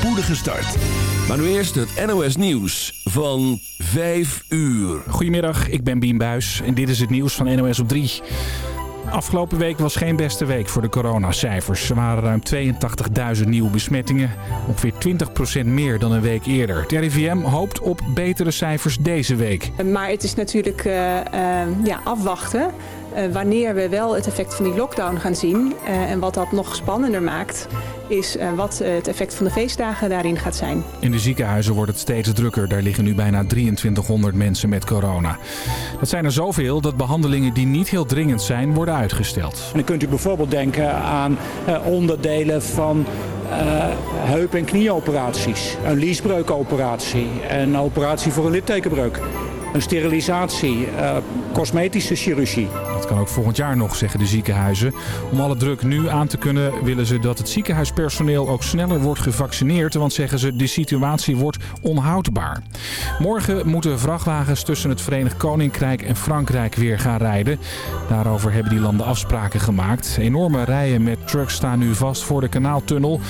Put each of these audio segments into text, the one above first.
spoedige start. Maar nu eerst het NOS Nieuws van 5 uur. Goedemiddag, ik ben Bien Buis en dit is het nieuws van NOS op 3. Afgelopen week was geen beste week voor de coronacijfers. Er waren ruim 82.000 nieuwe besmettingen. Ongeveer 20% meer dan een week eerder. Het RIVM hoopt op betere cijfers deze week. Maar het is natuurlijk uh, uh, ja, afwachten. Uh, wanneer we wel het effect van die lockdown gaan zien. en wat dat nog spannender maakt is wat het effect van de feestdagen daarin gaat zijn. In de ziekenhuizen wordt het steeds drukker. Daar liggen nu bijna 2300 mensen met corona. Dat zijn er zoveel dat behandelingen die niet heel dringend zijn worden uitgesteld. En dan kunt u bijvoorbeeld denken aan onderdelen van uh, heup- en knieoperaties. Een liesbreukoperatie. Een operatie voor een littekenbreuk. Een sterilisatie, uh, cosmetische chirurgie. Dat kan ook volgend jaar nog, zeggen de ziekenhuizen. Om alle druk nu aan te kunnen willen ze dat het ziekenhuispersoneel ook sneller wordt gevaccineerd. Want zeggen ze, de situatie wordt onhoudbaar. Morgen moeten vrachtwagens tussen het Verenigd Koninkrijk en Frankrijk weer gaan rijden. Daarover hebben die landen afspraken gemaakt. Enorme rijen met trucks staan nu vast voor de kanaaltunnel.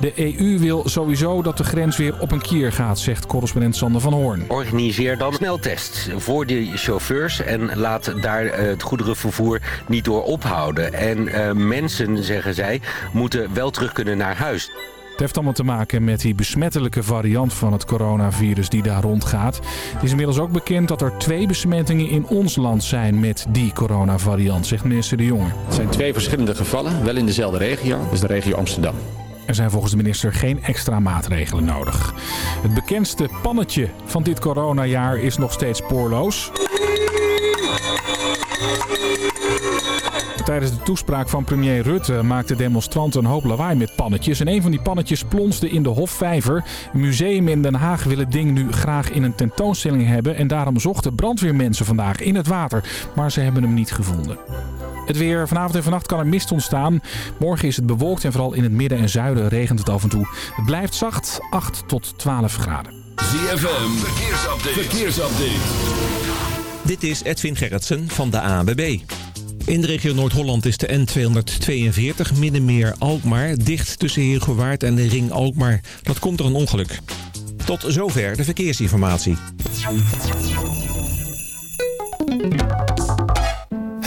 De EU wil sowieso dat de grens weer op een kier gaat, zegt correspondent Sander van Hoorn. Organiseer dan sneltests voor de chauffeurs en laat daar het goederenvervoer niet door ophouden. En uh, mensen, zeggen zij, moeten wel terug kunnen naar huis. Het heeft allemaal te maken met die besmettelijke variant van het coronavirus die daar rondgaat. Het is inmiddels ook bekend dat er twee besmettingen in ons land zijn met die coronavariant, zegt minister De Jonge. Het zijn twee verschillende gevallen, wel in dezelfde regio, dus de regio Amsterdam. Er zijn volgens de minister geen extra maatregelen nodig. Het bekendste pannetje van dit coronajaar is nog steeds spoorloos. Tijdens de toespraak van premier Rutte maakten demonstranten een hoop lawaai met pannetjes. En een van die pannetjes plonsde in de Hofvijver. Museum in Den Haag wil het ding nu graag in een tentoonstelling hebben. En daarom zochten brandweermensen vandaag in het water. Maar ze hebben hem niet gevonden. Het weer. Vanavond en vannacht kan er mist ontstaan. Morgen is het bewolkt en vooral in het midden en zuiden regent het af en toe. Het blijft zacht, 8 tot 12 graden. ZFM, verkeersupdate. verkeersupdate. Dit is Edwin Gerritsen van de ANWB. In de regio Noord-Holland is de N242 Middenmeer-Alkmaar dicht tussen Heergewaard en de Ring Alkmaar. Dat komt door een ongeluk. Tot zover de verkeersinformatie.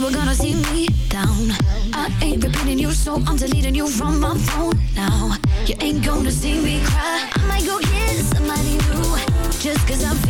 you were gonna see me down. I ain't repeating you, so I'm deleting you from my phone now. You ain't gonna see me cry. I might go get somebody new just cause I'm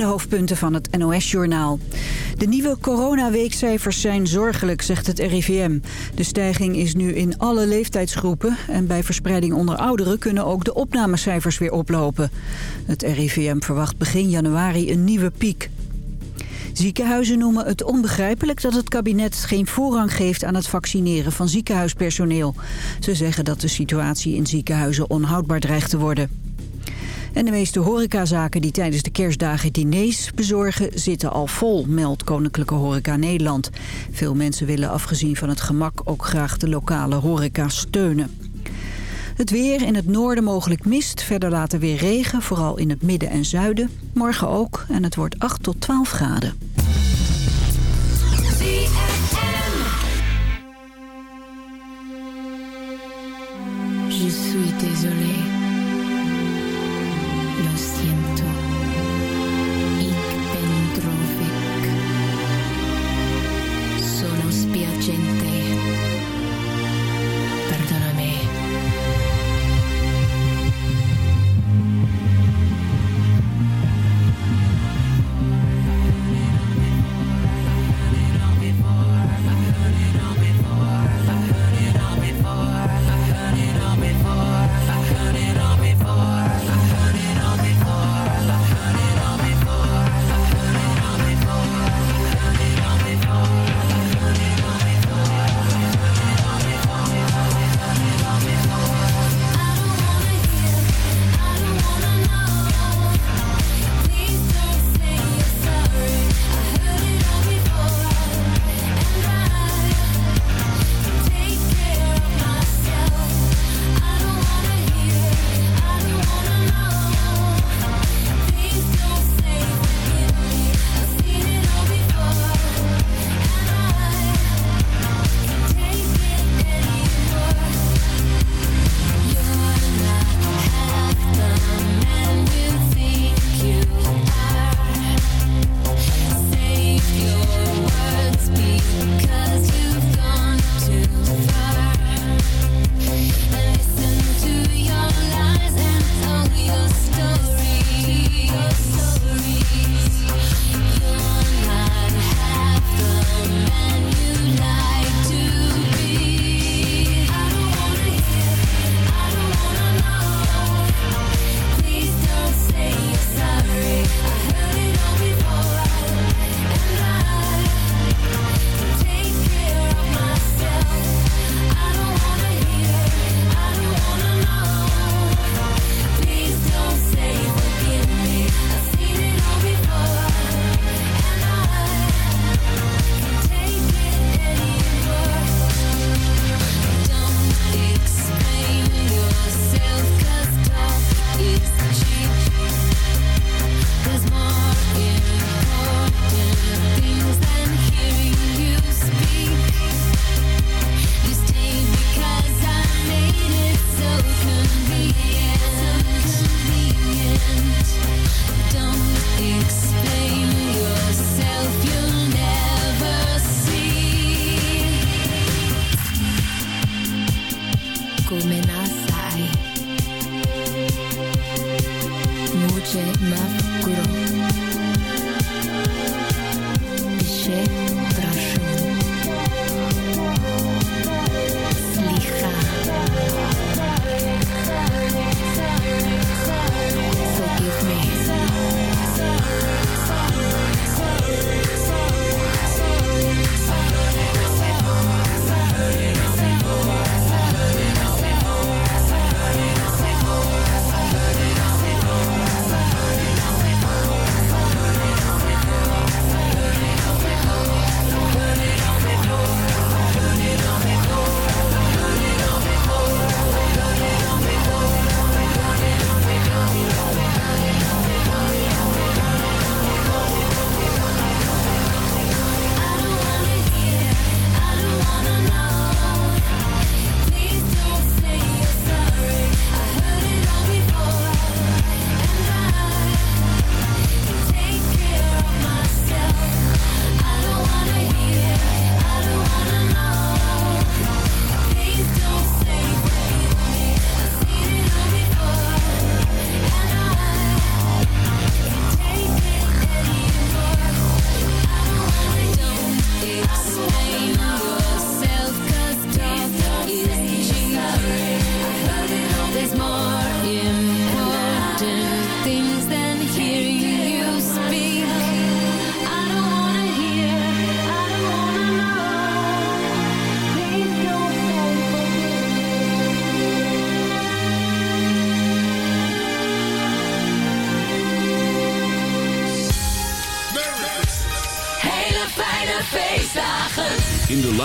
de hoofdpunten van het NOS-journaal. De nieuwe coronaweekcijfers zijn zorgelijk, zegt het RIVM. De stijging is nu in alle leeftijdsgroepen... en bij verspreiding onder ouderen kunnen ook de opnamecijfers weer oplopen. Het RIVM verwacht begin januari een nieuwe piek. Ziekenhuizen noemen het onbegrijpelijk dat het kabinet geen voorrang geeft aan het vaccineren van ziekenhuispersoneel. Ze zeggen dat de situatie in ziekenhuizen onhoudbaar dreigt te worden. En de meeste horecazaken die tijdens de kerstdagen diners bezorgen zitten al vol, meldt Koninklijke Horeca Nederland. Veel mensen willen afgezien van het gemak ook graag de lokale horeca steunen. Het weer in het noorden mogelijk mist, verder later weer regen, vooral in het midden en zuiden. Morgen ook en het wordt 8 tot 12 graden.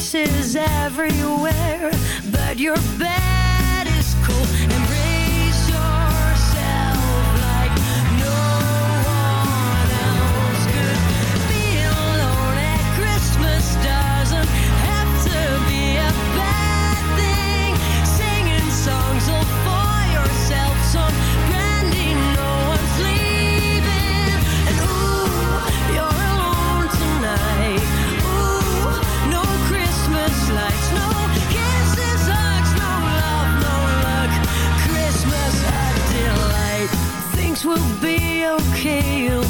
faces everywhere, but you're better. will be okay.